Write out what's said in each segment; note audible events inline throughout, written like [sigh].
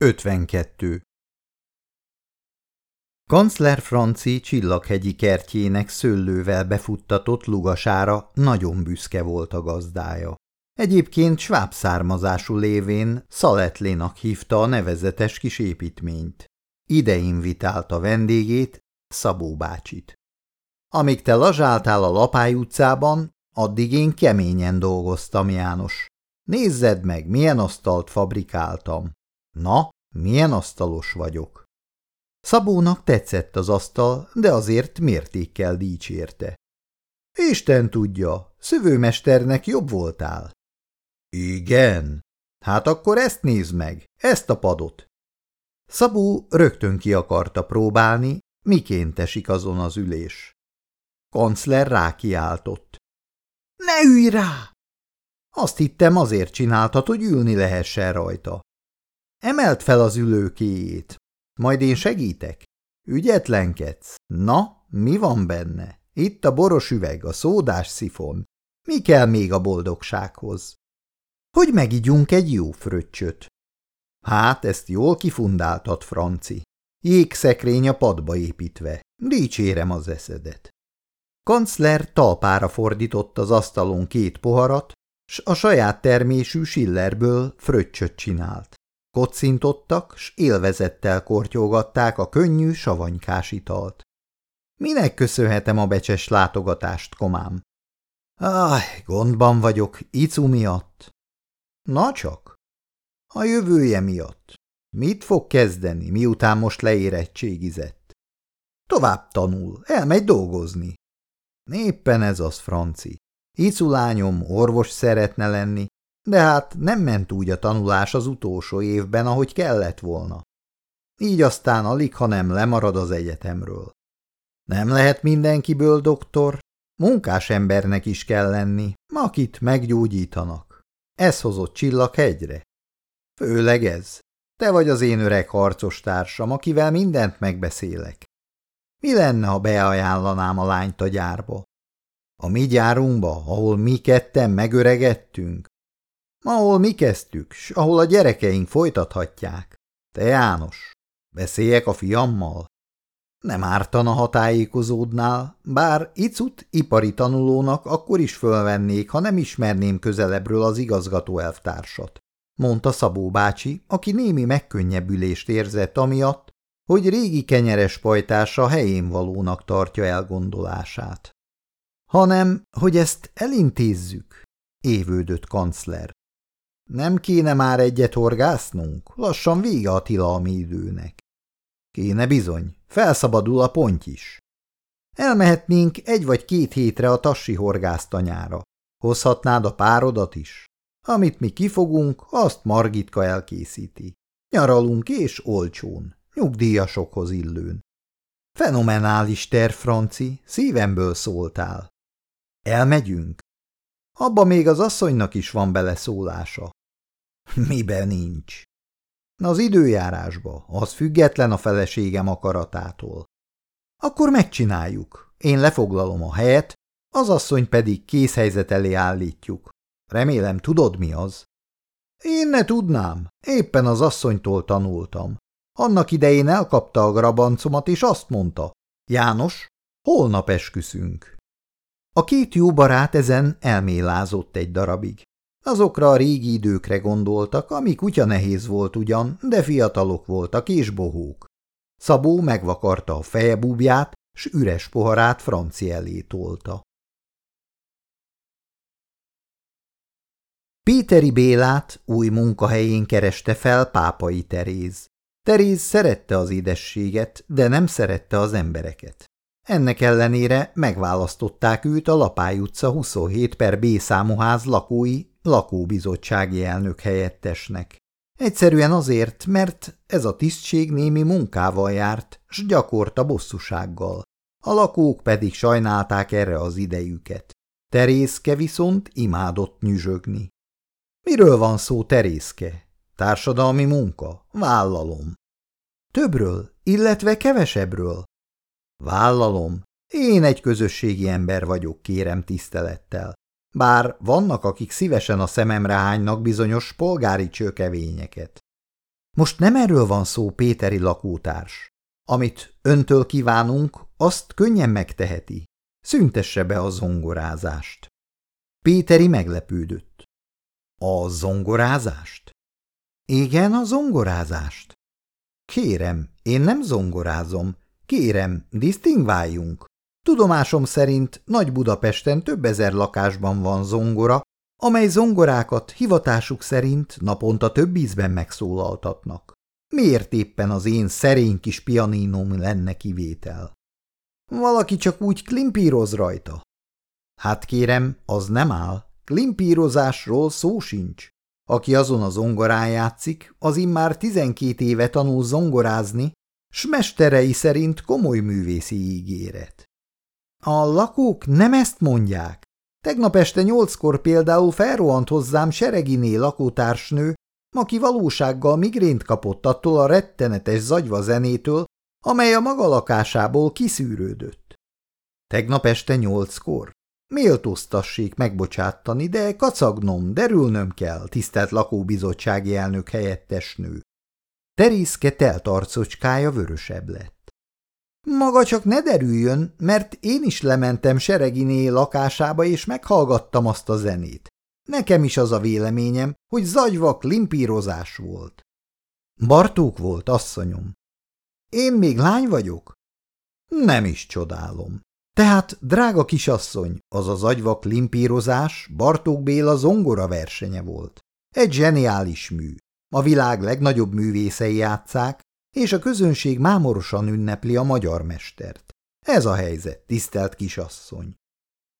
52. Kancler Franci csillaghegyi kertjének szőlővel befuttatott lugasára nagyon büszke volt a gazdája. Egyébként sváb származású lévén Szaletlénak hívta a nevezetes kis építményt. Ide invitálta vendégét, Szabó bácsit. Amíg te lazsáltál a Lapály utcában, addig én keményen dolgoztam, János. Nézzed meg, milyen asztalt fabrikáltam. Na, milyen asztalos vagyok. Szabónak tetszett az asztal, de azért mértékkel dicsérte. Isten tudja, szövőmesternek jobb voltál. Igen, hát akkor ezt nézd meg, ezt a padot. Szabó rögtön ki akarta próbálni, miként esik azon az ülés. Kancler rákiáltott. Ne ülj rá! Azt hittem azért csináltad, hogy ülni lehessen rajta. Emelt fel az ülőkéjét. Majd én segítek. Ügyetlenkedsz? Na, mi van benne? Itt a boros üveg, a szódás szifon. Mi kell még a boldogsághoz? Hogy megigyunk egy jó fröccsöt? Hát, ezt jól kifundáltad, Franci. Jégszekrény a padba építve. Dicsérem az eszedet. Kancler talpára fordított az asztalon két poharat, s a saját termésű Schillerből fröccsöt csinált. Kocintottak, s élvezettel kortyolgatták a könnyű savanykás italt. Minek köszönhetem a becses látogatást, komám? Áj, gondban vagyok, Icu miatt. Na csak. A jövője miatt. Mit fog kezdeni, miután most leérettségizett? Tovább tanul, elmegy dolgozni. Éppen ez az, Franci. Icu lányom orvos szeretne lenni, de hát nem ment úgy a tanulás az utolsó évben, ahogy kellett volna. Így aztán alig, ha nem lemarad az egyetemről. Nem lehet mindenkiből doktor, munkás embernek is kell lenni, akit meggyógyítanak. Ez hozott Csillaghegyre. Főleg ez. Te vagy az én öreg harcos társam, akivel mindent megbeszélek. Mi lenne, ha beajánlanám a lányt a gyárba? A mi gyárunkba, ahol mi ketten megöregettünk? Ahol mi kezdtük, s ahol a gyerekeink folytathatják. Te János, beszéljek a fiammal? Nem ártana, ha tájékozódnál, bár icut ipari tanulónak akkor is fölvennék, ha nem ismerném közelebbről az igazgató elvtársat, mondta Szabó bácsi, aki némi megkönnyebbülést érzett amiatt, hogy régi kenyeres pajtása helyén valónak tartja elgondolását. Hanem, hogy ezt elintézzük, évődött kancler. Nem kéne már egyet horgásznunk? Lassan vége a tilalmi időnek. Kéne bizony, felszabadul a ponty is. Elmehetnénk egy vagy két hétre a tassi horgásztanyára. Hozhatnád a párodat is. Amit mi kifogunk, azt Margitka elkészíti. Nyaralunk és olcsón, nyugdíjasokhoz illőn. Fenomenális terv, Franci, szívemből szóltál. Elmegyünk? Abba még az asszonynak is van beleszólása. [laughs] Miben nincs? Az időjárásba, az független a feleségem akaratától. Akkor megcsináljuk. Én lefoglalom a helyet, az asszony pedig készhelyzet elé állítjuk. Remélem, tudod, mi az? Én ne tudnám. Éppen az asszonytól tanultam. Annak idején elkapta a grabancomat, és azt mondta, János, holnap esküszünk. A két jó barát ezen elmélázott egy darabig. Azokra a régi időkre gondoltak, ami kutya nehéz volt ugyan, de fiatalok voltak és bohók. Szabó megvakarta a feje búbját, s üres poharát franci elé tolta. Péteri Bélát új munkahelyén kereste fel Pápai Teréz. Teréz szerette az édességet, de nem szerette az embereket. Ennek ellenére megválasztották őt a Lapály utca 27 per B számú ház lakói lakóbizottsági elnök helyettesnek. Egyszerűen azért, mert ez a tisztség némi munkával járt, s gyakorta bosszúsággal. A lakók pedig sajnálták erre az idejüket. Terészke viszont imádott nyüzsögni. Miről van szó, Terészke? Társadalmi munka? Vállalom. Többről, illetve kevesebbről? Vállalom. Én egy közösségi ember vagyok, kérem tisztelettel. Bár vannak, akik szívesen a szememre hánynak bizonyos polgári csőkevényeket. Most nem erről van szó, Péteri lakótárs. Amit öntől kívánunk, azt könnyen megteheti. Szüntesse be a zongorázást. Péteri meglepődött. A zongorázást? Igen, a zongorázást. Kérem, én nem zongorázom. Kérem, disztingváljunk. Tudomásom szerint Nagy Budapesten több ezer lakásban van zongora, amely zongorákat hivatásuk szerint naponta több ízben megszólaltatnak. Miért éppen az én szerény kis pianinom lenne kivétel? Valaki csak úgy klimpíroz rajta. Hát kérem, az nem áll. Klimpírozásról szó sincs. Aki azon a zongorán játszik, az immár tizenkét éve tanul zongorázni, s mesterei szerint komoly művészi ígéret. A lakók nem ezt mondják. Tegnap este nyolckor például felrohant hozzám Sereginé lakótársnő, aki valósággal migrént kapott attól a rettenetes zagyva zenétől, amely a maga lakásából kiszűrődött. Tegnap este nyolckor? Méltóztassék megbocsátani, de kacagnom, derülnöm kell, tisztelt lakóbizottsági elnök helyettesnő. Terészke telt arcocskája vörösebb lett. Maga csak ne derüljön, mert én is lementem Sereginé lakásába, és meghallgattam azt a zenét. Nekem is az a véleményem, hogy zagyvak limpírozás volt. Bartók volt, asszonyom. Én még lány vagyok? Nem is csodálom. Tehát, drága kisasszony, az az agyvak limpírozás Bartók Béla zongora versenye volt. Egy zseniális mű. A világ legnagyobb művészei játszák, és a közönség mámorosan ünnepli a magyar mestert. Ez a helyzet, tisztelt kisasszony.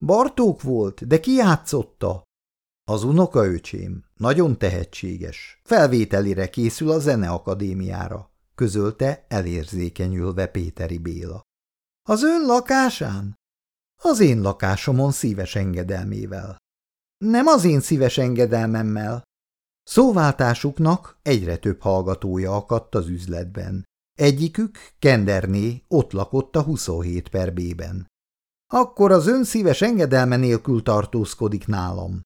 Bartók volt, de ki játszotta? Az unokaöcsém, nagyon tehetséges, felvételire készül a Zeneakadémiára, közölte elérzékenyülve Péteri Béla. Az ön lakásán? Az én lakásomon szíves engedelmével. Nem az én szíves engedelmemmel. Szóváltásuknak egyre több hallgatója akadt az üzletben. Egyikük, Kenderné, ott lakott a 27 per B-ben. Akkor az ön szíves engedelme nélkül tartózkodik nálam.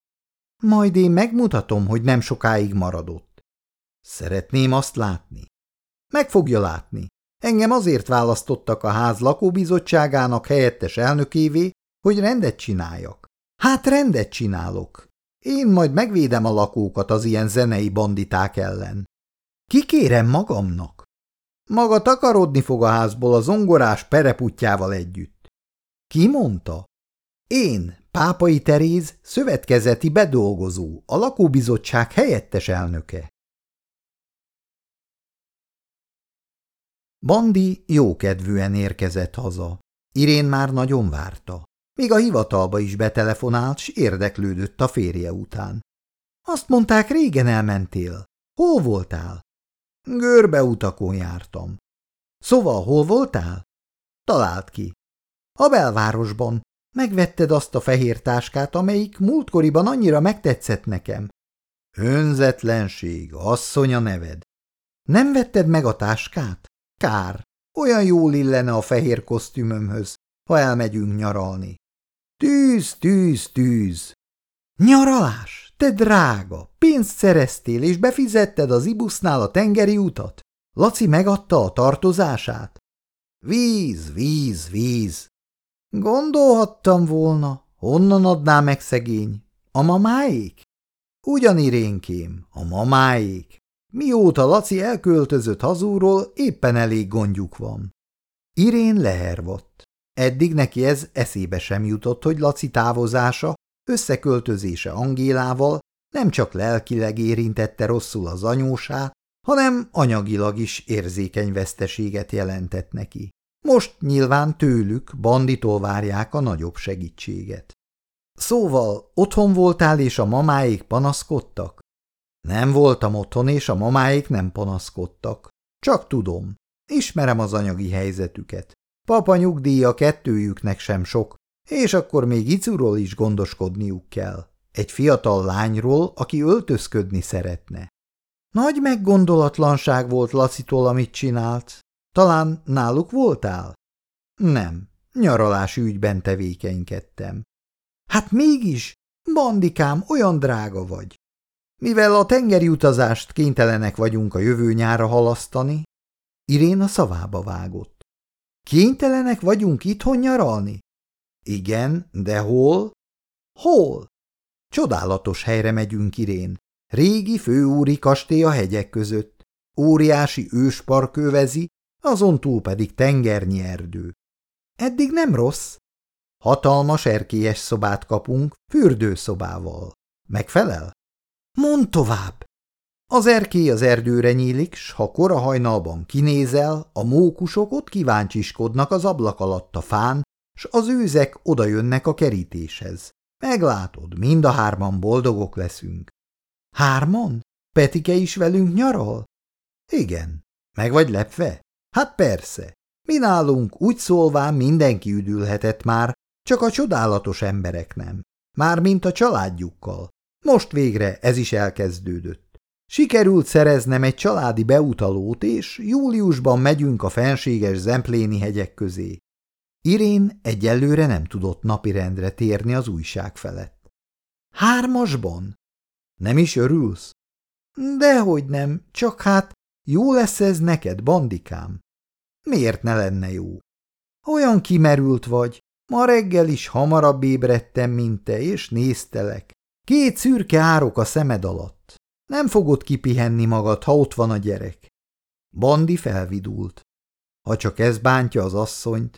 Majd én megmutatom, hogy nem sokáig maradott. Szeretném azt látni. Meg fogja látni. Engem azért választottak a ház lakóbizottságának helyettes elnökévé, hogy rendet csináljak. Hát rendet csinálok. Én majd megvédem a lakókat az ilyen zenei banditák ellen. Kikérem magamnak. Maga takarodni fog a házból a zongorás pereputjával együtt. Ki mondta? Én, Pápai Teréz, szövetkezeti bedolgozó, a lakóbizottság helyettes elnöke. Bandi jókedvűen érkezett haza. Irén már nagyon várta. Még a hivatalba is betelefonált, s érdeklődött a férje után. Azt mondták, régen elmentél. Hol voltál? Görbe utakon jártam. Szóval hol voltál? Talált ki. A belvárosban. Megvetted azt a fehér táskát, amelyik múltkoriban annyira megtetszett nekem. Önzetlenség, asszony a neved. Nem vetted meg a táskát? Kár, olyan jól illene a fehér kosztümömhöz, ha elmegyünk nyaralni. Tűz, tűz, tűz! Nyaralás? Te drága! Pénzt szereztél, és befizetted az ibusznál a tengeri utat? Laci megadta a tartozását? Víz, víz, víz! Gondolhattam volna, honnan adná meg szegény? A mamáék? Ugyanirénkém, a mamáék. Mióta Laci elköltözött hazúról, éppen elég gondjuk van. Irén lehervott. Eddig neki ez eszébe sem jutott, hogy Laci távozása, összeköltözése Angélával nem csak lelkileg érintette rosszul az anyósát, hanem anyagilag is érzékeny veszteséget jelentett neki. Most nyilván tőlük, banditól várják a nagyobb segítséget. Szóval otthon voltál és a mamáik panaszkodtak? Nem voltam otthon, és a mamáik nem panaszkodtak. Csak tudom. Ismerem az anyagi helyzetüket. Papa nyugdíja kettőjüknek sem sok, és akkor még Icuról is gondoskodniuk kell. Egy fiatal lányról, aki öltözködni szeretne. Nagy meggondolatlanság volt Lacitól, amit csinált. Talán náluk voltál? Nem, nyaralási ügyben tevékenykedtem. Hát mégis, bandikám, olyan drága vagy. Mivel a tengeri utazást kénytelenek vagyunk a jövő nyára halasztani, Irén a szavába vágott. Kénytelenek vagyunk itthon nyaralni? Igen, de hol? Hol? Csodálatos helyre megyünk, Irén. Régi főúri kastély a hegyek között. Óriási őspark övezi, azon túl pedig tengernyi erdő. Eddig nem rossz. Hatalmas erkélyes szobát kapunk, fürdőszobával. Megfelel? Mond tovább! Az erkély az erdőre nyílik, s ha kora hajnalban kinézel, a mókusok ott kíváncsiskodnak az ablak alatt a fán, s az őzek odajönnek a kerítéshez. Meglátod, mind a hárman boldogok leszünk. Hárman? Petike is velünk nyaral? Igen. Meg vagy lepve? Hát persze. Mi nálunk úgy szólván mindenki üdülhetett már, csak a csodálatos emberek nem. Mármint a családjukkal. Most végre ez is elkezdődött. Sikerült szereznem egy családi beutalót, és júliusban megyünk a fenséges Zempléni hegyek közé. Irén egyelőre nem tudott napirendre térni az újság felett. Hármasban? Nem is örülsz? Dehogy nem, csak hát jó lesz ez neked, bandikám. Miért ne lenne jó? Olyan kimerült vagy, ma reggel is hamarabb ébredtem, mint te, és néztelek. Két szürke árok a szemed alatt. Nem fogod kipihenni magad, ha ott van a gyerek. Bandi felvidult. Ha csak ez bántja az asszonyt.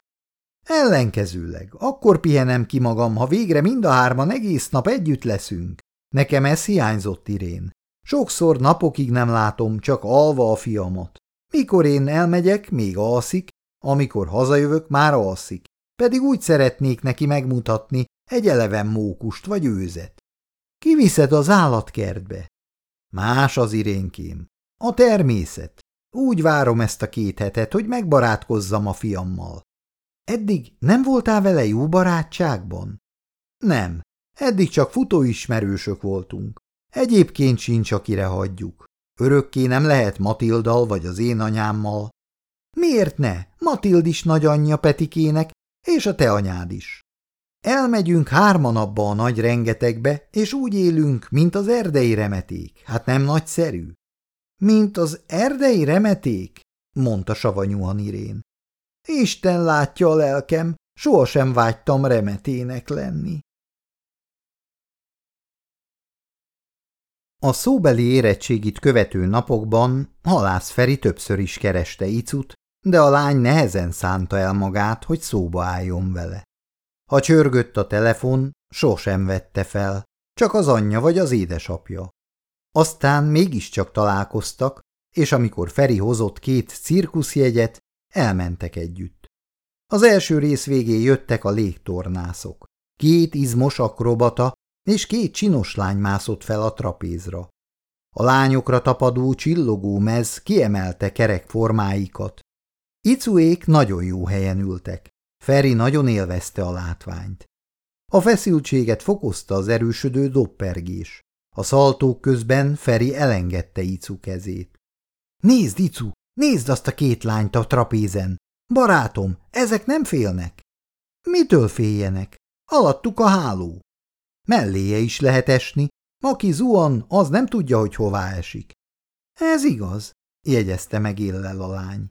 Ellenkezőleg, akkor pihenem ki magam, ha végre mind a hárman egész nap együtt leszünk. Nekem ez hiányzott, Irén. Sokszor napokig nem látom, csak alva a fiamat. Mikor én elmegyek, még alszik, amikor hazajövök, már alszik. Pedig úgy szeretnék neki megmutatni egy eleven mókust vagy őzet. Kiviszed az állatkertbe. Más az irénkém. A természet. Úgy várom ezt a két hetet, hogy megbarátkozzam a fiammal. Eddig nem voltál vele jó barátságban? Nem. Eddig csak futóismerősök voltunk. Egyébként sincs, akire hagyjuk. Örökké nem lehet Matildal vagy az én anyámmal. Miért ne? Matild is nagyanyja Petikének, és a te anyád is. Elmegyünk hárman abba a nagy rengetegbe, és úgy élünk, mint az erdei remeték. Hát nem nagyszerű? Mint az erdei remeték? mondta savanyúan Irén. Isten látja a lelkem, sohasem vágytam remetének lenni. A szóbeli érettségit követő napokban Halász Feri többször is kereste Icut, de a lány nehezen szánta el magát, hogy szóba álljon vele. Ha csörgött a telefon, sosem vette fel, csak az anyja vagy az édesapja. Aztán mégiscsak találkoztak, és amikor Feri hozott két cirkuszjegyet, elmentek együtt. Az első rész végén jöttek a légtornászok. Két izmos akrobata és két csinos lány mászott fel a trapézra. A lányokra tapadó csillogó mez kiemelte kerek formáikat. Icuék nagyon jó helyen ültek. Feri nagyon élvezte a látványt. A feszültséget fokozta az erősödő doppergés. A szaltók közben Feri elengedte Icu kezét. – Nézd, Icu, nézd azt a két lányt a trapézen! Barátom, ezek nem félnek? – Mitől féljenek? Alattuk a háló. Melléje is lehet esni, aki zuhan, az nem tudja, hogy hová esik. Ez igaz, jegyezte meg illel a lány.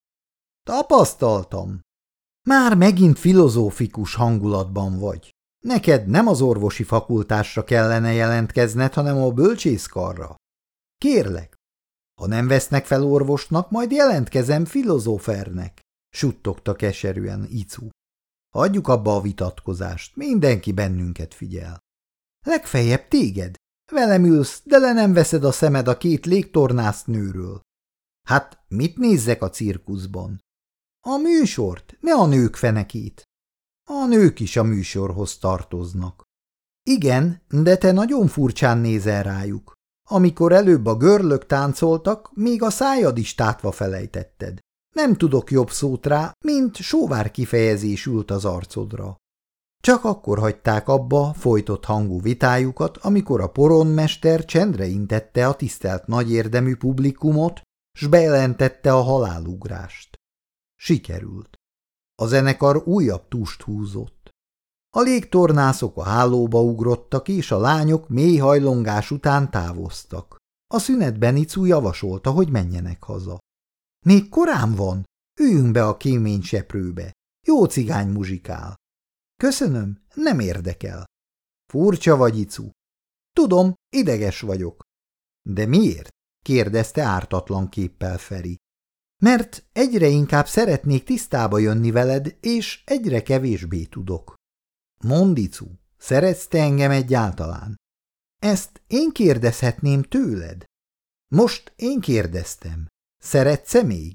Tapasztaltam. Már megint filozófikus hangulatban vagy. Neked nem az orvosi fakultásra kellene jelentkezned, hanem a bölcsészkarra. Kérlek, ha nem vesznek fel orvosnak, majd jelentkezem filozófernek, suttogta keserűen Icu. Hagyjuk abba a vitatkozást, mindenki bennünket figyel. Legfeljebb téged. Velem ülsz, de le nem veszed a szemed a két légtornász nőről. Hát mit nézzek a cirkuszban? A műsort, ne a nők fenekét. A nők is a műsorhoz tartoznak. Igen, de te nagyon furcsán nézel rájuk. Amikor előbb a görlök táncoltak, még a szájad is tátva felejtetted. Nem tudok jobb szót rá, mint sóvár kifejezés ült az arcodra. Csak akkor hagyták abba folytott hangú vitájukat, amikor a poronmester csendre intette a tisztelt nagyérdemű publikumot, s bejelentette a halálugrást. Sikerült. A zenekar újabb túst húzott. A légtornászok a hálóba ugrottak, és a lányok mély hajlongás után távoztak. A szünetben Icu javasolta, hogy menjenek haza. Még korán van, üljünk be a kéményseprőbe. Jó cigány muzsikál. Köszönöm, nem érdekel. Furcsa vagy, Icu. Tudom, ideges vagyok. De miért? kérdezte ártatlan képpel Feri. Mert egyre inkább szeretnék tisztába jönni veled, és egyre kevésbé tudok. Mondicu, szeretsz te engem egyáltalán? Ezt én kérdezhetném tőled. Most én kérdeztem. Szeretsz-e még?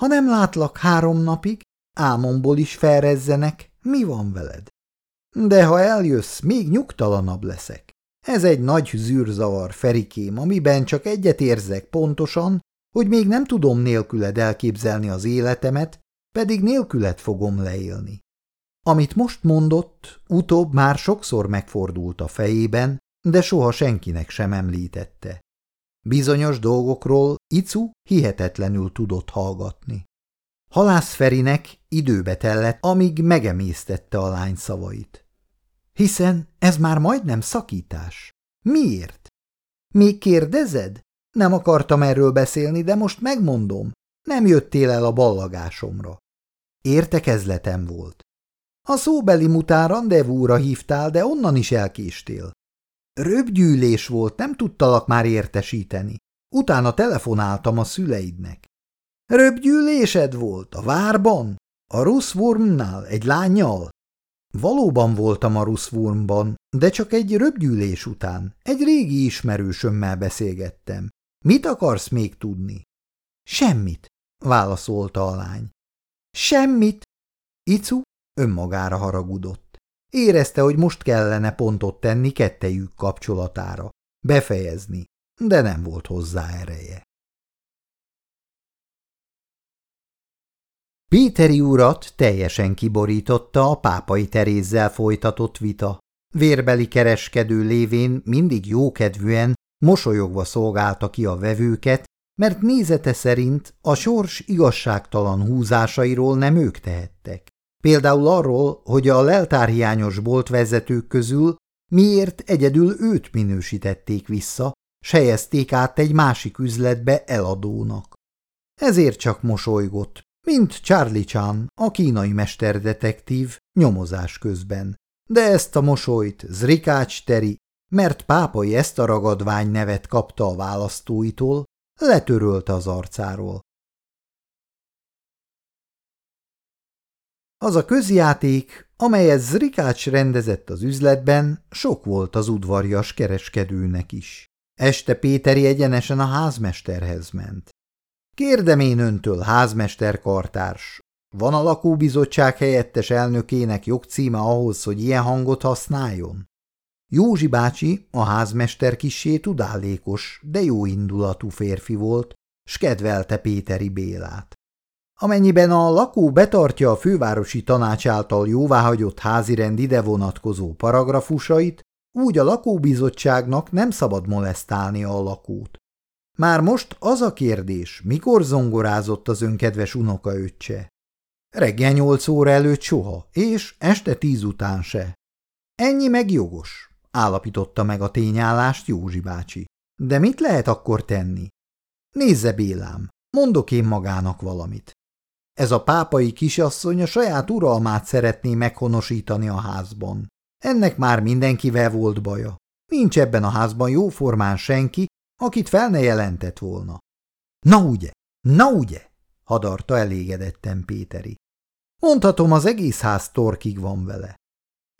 Ha nem látlak három napig, álmomból is felrezzenek, mi van veled? De ha eljössz, még nyugtalanabb leszek. Ez egy nagy zűrzavar, Ferikém, amiben csak egyet érzek pontosan, hogy még nem tudom nélküled elképzelni az életemet, pedig nélküled fogom leélni. Amit most mondott, utóbb már sokszor megfordult a fejében, de soha senkinek sem említette. Bizonyos dolgokról Icu hihetetlenül tudott hallgatni. Halász Ferinek időbe tellett, amíg megemésztette a lány szavait. Hiszen ez már majdnem szakítás. Miért? Még kérdezed? Nem akartam erről beszélni, de most megmondom. Nem jöttél el a ballagásomra. Értekezletem volt. A szóbeli mután rendezvúra hívtál, de onnan is elkéstél. Röbgyűlés volt, nem tudtalak már értesíteni. Utána telefonáltam a szüleidnek. Röbgyűlésed volt? A várban? A Ruszwurmnál? Egy lányjal? Valóban voltam a Ruszwurmban, de csak egy röbgyűlés után. Egy régi ismerősömmel beszélgettem. Mit akarsz még tudni? Semmit, válaszolta a lány. Semmit? Icu önmagára haragudott. Érezte, hogy most kellene pontot tenni kettejük kapcsolatára. Befejezni, de nem volt hozzá ereje. Péteri urat teljesen kiborította a pápai Terézzel folytatott vita. Vérbeli kereskedő lévén mindig jókedvűen, mosolyogva szolgálta ki a vevőket, mert nézete szerint a sors igazságtalan húzásairól nem ők tehettek. Például arról, hogy a leltárhiányos boltvezetők közül miért egyedül őt minősítették vissza, sejezték át egy másik üzletbe eladónak. Ezért csak mosolygott, mint Charlie Chan, a kínai mesterdetektív nyomozás közben. De ezt a mosolyt Zrikács Teri, mert pápai ezt a ragadvány nevet kapta a választóitól, letörölte az arcáról. Az a közjáték, amelyet Zrikács rendezett az üzletben, sok volt az udvarjas kereskedőnek is. Este Péteri egyenesen a házmesterhez ment. Kérdem én öntől, házmester kartárs, van a lakóbizottság helyettes elnökének jogcíme ahhoz, hogy ilyen hangot használjon? Józsi bácsi, a házmester kissé tudálékos, de jó indulatú férfi volt, s kedvelte Péteri Bélát. Amennyiben a lakó betartja a fővárosi tanács által jóváhagyott házirend ide vonatkozó paragrafusait, úgy a lakóbizottságnak nem szabad molesztálnia a lakót. Már most az a kérdés, mikor zongorázott az önkedves unokaöccse? Reggel nyolc óra előtt soha, és este tíz után se. Ennyi meg jogos, állapította meg a tényállást Józsi bácsi. De mit lehet akkor tenni? Nézze, Bélám, mondok én magának valamit. Ez a pápai kisasszony a saját uralmát szeretné meghonosítani a házban. Ennek már mindenkivel volt baja. Nincs ebben a házban jóformán senki, akit fel ne jelentett volna. Na ugye, na ugye, hadarta elégedetten Péteri. Mondhatom, az egész ház torkig van vele.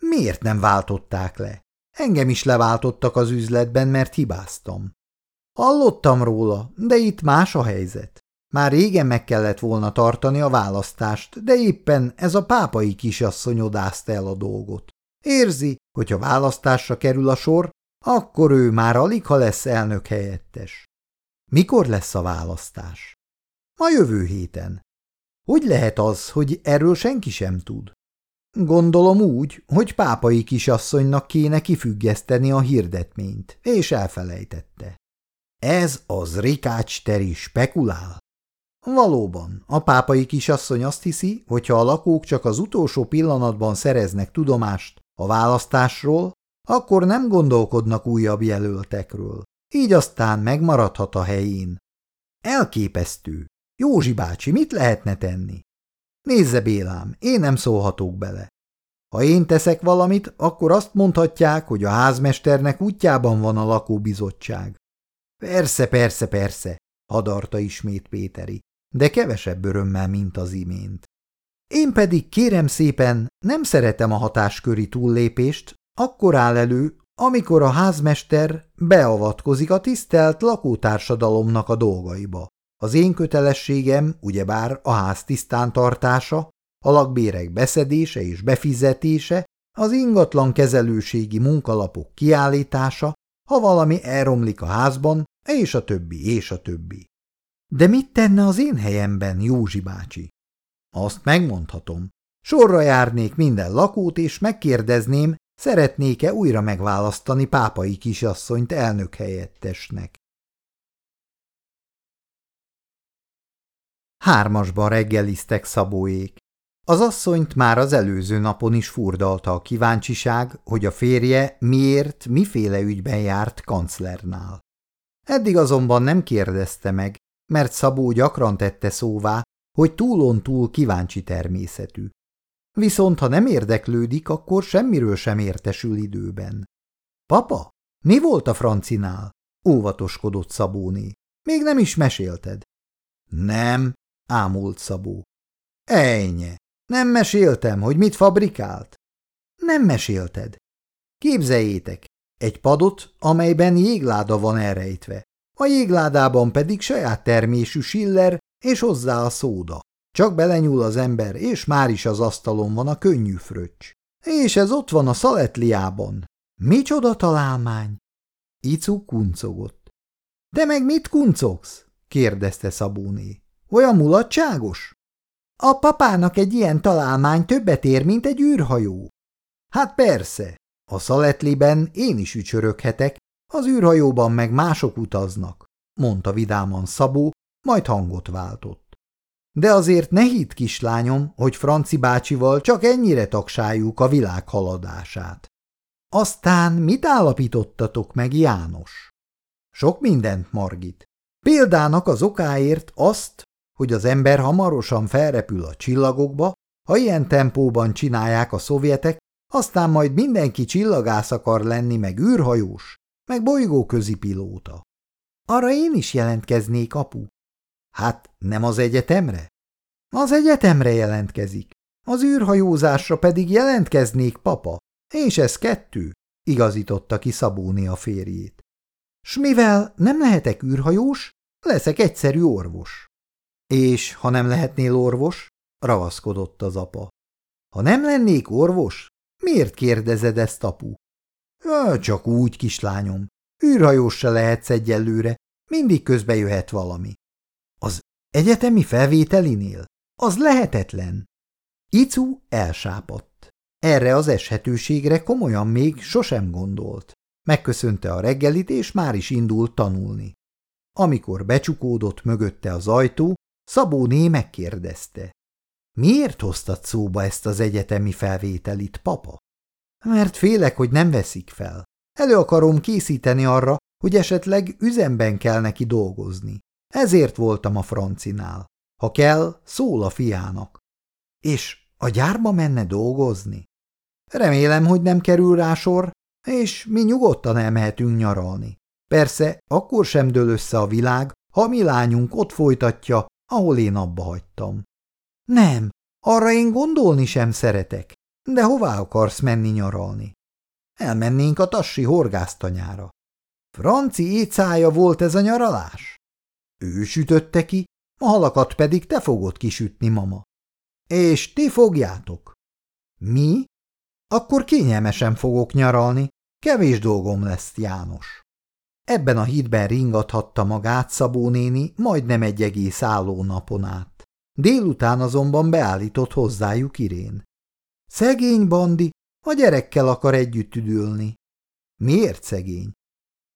Miért nem váltották le? Engem is leváltottak az üzletben, mert hibáztam. Hallottam róla, de itt más a helyzet. Már régen meg kellett volna tartani a választást, de éppen ez a pápai kisasszony odázta el a dolgot. Érzi, hogy ha választásra kerül a sor, akkor ő már alig, ha lesz elnök helyettes. Mikor lesz a választás? A jövő héten. Hogy lehet az, hogy erről senki sem tud? Gondolom úgy, hogy pápai kisasszonynak kéne kifüggeszteni a hirdetményt, és elfelejtette. Ez az rikács teri spekulál. Valóban, a pápai kisasszony azt hiszi, hogy ha a lakók csak az utolsó pillanatban szereznek tudomást, A választásról akkor nem gondolkodnak újabb jelöltekről, így aztán megmaradhat a helyén. Elképesztő. Józsi bácsi, mit lehetne tenni? Nézze, Bélám, én nem szólhatok bele. Ha én teszek valamit, akkor azt mondhatják, hogy a házmesternek útjában van a lakóbizottság. Persze, persze, persze, hadarta ismét Péteri, de kevesebb örömmel, mint az imént. Én pedig kérem szépen, nem szeretem a hatásköri túllépést, akkor áll elő, amikor a házmester beavatkozik a tisztelt lakótársadalomnak a dolgaiba. Az én kötelességem ugyebár a ház tisztántartása, a lakbérek beszedése és befizetése, az ingatlan kezelőségi munkalapok kiállítása, ha valami elromlik a házban, és a többi, és a többi. De mit tenne az én helyemben, Józsi bácsi? Azt megmondhatom. Sorra járnék minden lakót, és megkérdezném, szeretnék-e újra megválasztani pápai kisasszonyt elnök helyettesnek. Hármasban reggeliztek Szabóék. Az asszonyt már az előző napon is furdalta a kíváncsiság, hogy a férje miért, miféle ügyben járt kanclernál. Eddig azonban nem kérdezte meg, mert Szabó gyakran tette szóvá, hogy túlon túl kíváncsi természetű. Viszont ha nem érdeklődik, akkor semmiről sem értesül időben. Papa, mi volt a francinál? óvatoskodott Szabóné. Még nem is mesélted. Nem, ámult Szabó. Ejnye, nem meséltem, hogy mit fabrikált? Nem mesélted. Képzeljétek, egy padot, amelyben jégláda van elrejtve. A jégládában pedig saját termésű siller és hozzá a szóda. Csak belenyúl az ember, és már is az asztalon van a könnyű fröccs. És ez ott van a szaletliában. Micsoda találmány! Icu kuncogott. – De meg mit kuncogsz? – kérdezte Szabóné. – Olyan mulatságos? – A papának egy ilyen találmány többet ér, mint egy űrhajó. – Hát persze, a szaletliben én is ücsöröghetek, az űrhajóban meg mások utaznak, mondta vidáman Szabó, majd hangot váltott. De azért ne hidd, kislányom, hogy Franci bácsival csak ennyire tagsáljuk a világ haladását. Aztán mit állapítottatok meg, János? Sok mindent, Margit. Példának az okáért azt, hogy az ember hamarosan felrepül a csillagokba, ha ilyen tempóban csinálják a szovjetek, aztán majd mindenki csillagász akar lenni, meg űrhajós, meg bolygóközi pilóta. Arra én is jelentkeznék, apu. Hát nem az egyetemre? Az egyetemre jelentkezik. Az űrhajózásra pedig jelentkeznék, papa. És ez kettő, igazította ki Szabóni a férjét. S mivel nem lehetek űrhajós, leszek egyszerű orvos. És ha nem lehetnél orvos, ravaszkodott az apa. Ha nem lennék orvos, miért kérdezed ezt, apu? Csak úgy, kislányom. űrhajós se lehetsz egyelőre, mindig közbe jöhet valami. Az egyetemi felvételinél? Az lehetetlen. Icu elsápadt. Erre az eshetőségre komolyan még sosem gondolt. Megköszönte a reggelit, és már is indult tanulni. Amikor becsukódott mögötte az ajtó, Szabóné megkérdezte. Miért hoztad szóba ezt az egyetemi felvételit, papa? Mert félek, hogy nem veszik fel. Elő akarom készíteni arra, hogy esetleg üzemben kell neki dolgozni. Ezért voltam a francinál. Ha kell, szól a fiának. És a gyárba menne dolgozni? Remélem, hogy nem kerül rá sor, és mi nyugodtan elmehetünk nyaralni. Persze, akkor sem dől össze a világ, ha mi lányunk ott folytatja, ahol én abba hagytam. Nem, arra én gondolni sem szeretek. De hová akarsz menni nyaralni? Elmennénk a tassi horgásztanyára. Franci écája volt ez a nyaralás? Ő sütötte ki, a halakat pedig te fogod kisütni, mama. És ti fogjátok. Mi? Akkor kényelmesen fogok nyaralni, kevés dolgom lesz, János. Ebben a hídben ringathatta magát Szabó néni majdnem egy egész álló napon át. Délután azonban beállított hozzájuk Irén. Szegény Bandi, a gyerekkel akar együtt üdülni. Miért szegény?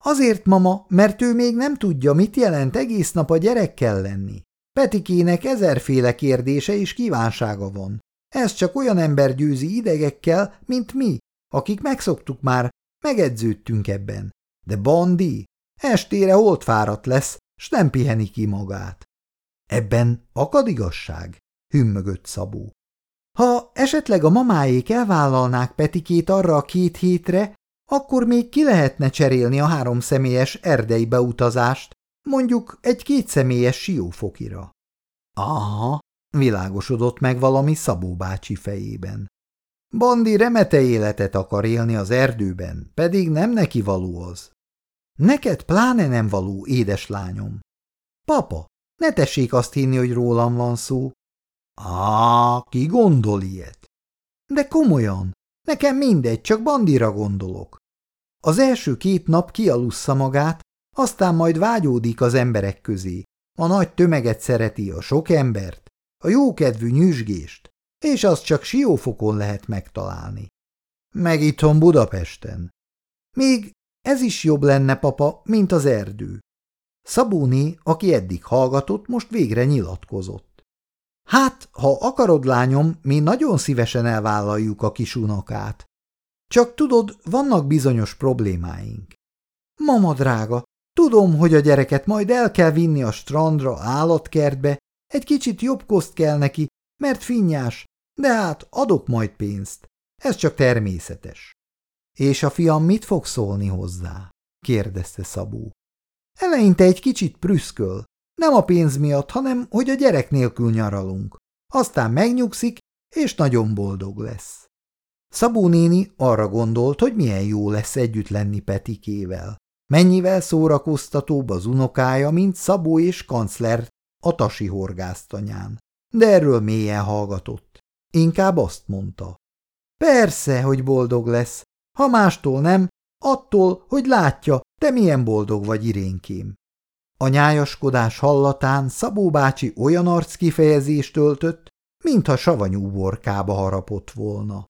Azért, mama, mert ő még nem tudja, mit jelent egész nap a gyerekkel lenni. Petikének ezerféle kérdése és kívánsága van. Ez csak olyan ember győzi idegekkel, mint mi, akik megszoktuk már, megedződtünk ebben. De Bandi estére fáradt lesz, s nem piheni ki magát. Ebben akad igazság? hümmögött Szabó. Ha esetleg a mamáék elvállalnák Petikét arra a két hétre, akkor még ki lehetne cserélni a három személyes erdei beutazást, mondjuk egy kétszemélyes siófokira. Aha, világosodott meg valami Szabó bácsi fejében. Bandi remete életet akar élni az erdőben, pedig nem neki való az. Neked pláne nem való, édeslányom. Papa, ne tessék azt hinni, hogy rólam van szó. Á, ki gondol ilyet? De komolyan, nekem mindegy, csak bandira gondolok. Az első két nap kialussza magát, aztán majd vágyódik az emberek közé. A nagy tömeget szereti, a sok embert, a jókedvű nyüzsgést, és azt csak siófokon lehet megtalálni. Meg Budapesten. Még ez is jobb lenne, papa, mint az erdő. Szabóni, aki eddig hallgatott, most végre nyilatkozott. Hát, ha akarod, lányom, mi nagyon szívesen elvállaljuk a kis unokát. Csak tudod, vannak bizonyos problémáink. Mama drága, tudom, hogy a gyereket majd el kell vinni a strandra, állatkertbe, egy kicsit jobb koszt kell neki, mert finnyás, de hát adok majd pénzt. Ez csak természetes. És a fiam mit fog szólni hozzá? kérdezte Szabó. Eleinte egy kicsit prüszköl, nem a pénz miatt, hanem hogy a gyerek nélkül nyaralunk. Aztán megnyugszik, és nagyon boldog lesz. Szabó néni arra gondolt, hogy milyen jó lesz együtt lenni Petikével. Mennyivel szórakoztatóbb az unokája, mint Szabó és kancler a tasi horgásztanyán. De erről mélyen hallgatott. Inkább azt mondta. Persze, hogy boldog lesz, ha mástól nem, attól, hogy látja, te milyen boldog vagy irénkém. A nyájaskodás hallatán Szabó bácsi olyan arckifejezést öltött, mintha savanyú borkába harapott volna.